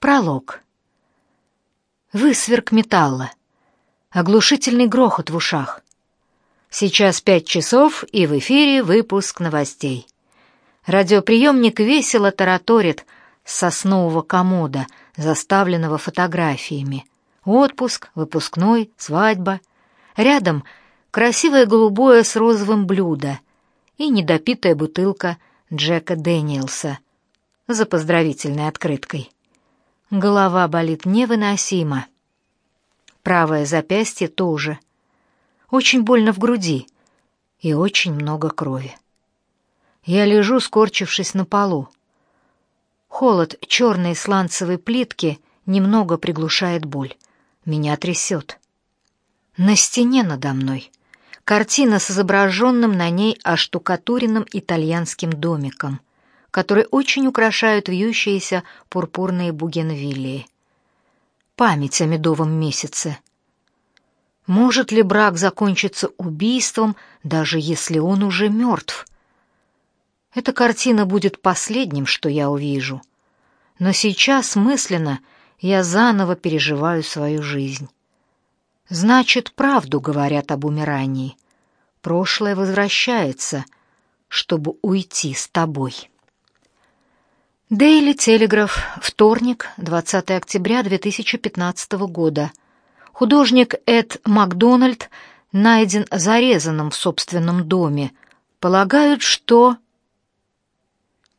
Пролог. Высверк металла. Оглушительный грохот в ушах. Сейчас пять часов, и в эфире выпуск новостей. Радиоприемник весело тараторит с соснового комода, заставленного фотографиями. Отпуск, выпускной, свадьба. Рядом красивое голубое с розовым блюдо и недопитая бутылка Джека Дэниелса за поздравительной открыткой. Голова болит невыносимо. Правое запястье тоже. Очень больно в груди и очень много крови. Я лежу, скорчившись на полу. Холод черной сланцевой плитки немного приглушает боль. Меня трясет. На стене надо мной картина с изображенным на ней оштукатуренным итальянским домиком которые очень украшают вьющиеся пурпурные бугенвиллии. Память о медовом месяце. Может ли брак закончиться убийством, даже если он уже мертв? Эта картина будет последним, что я увижу. Но сейчас мысленно я заново переживаю свою жизнь. Значит, правду говорят об умирании. Прошлое возвращается, чтобы уйти с тобой. Дейли Телеграф, вторник, 20 октября 2015 года. Художник Эд Макдональд найден зарезанным в собственном доме. Полагают, что